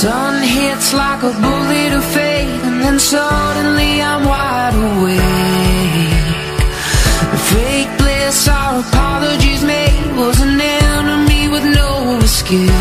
Sun hits like a bullet of fate, and then suddenly I'm wide awake. Fake bliss our apologies made was an enemy with no escape.